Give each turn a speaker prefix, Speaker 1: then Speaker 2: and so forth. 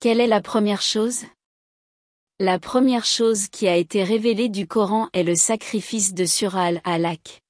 Speaker 1: Quelle est la première chose? La première chose qui a été révélée du Coran est le sacrifice de Sural al-Alaq.